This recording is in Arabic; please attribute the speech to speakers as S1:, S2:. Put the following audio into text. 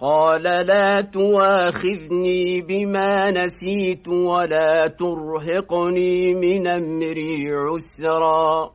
S1: قال لا تواخذني بما نسيت ولا ترهقني من أمري عسرا.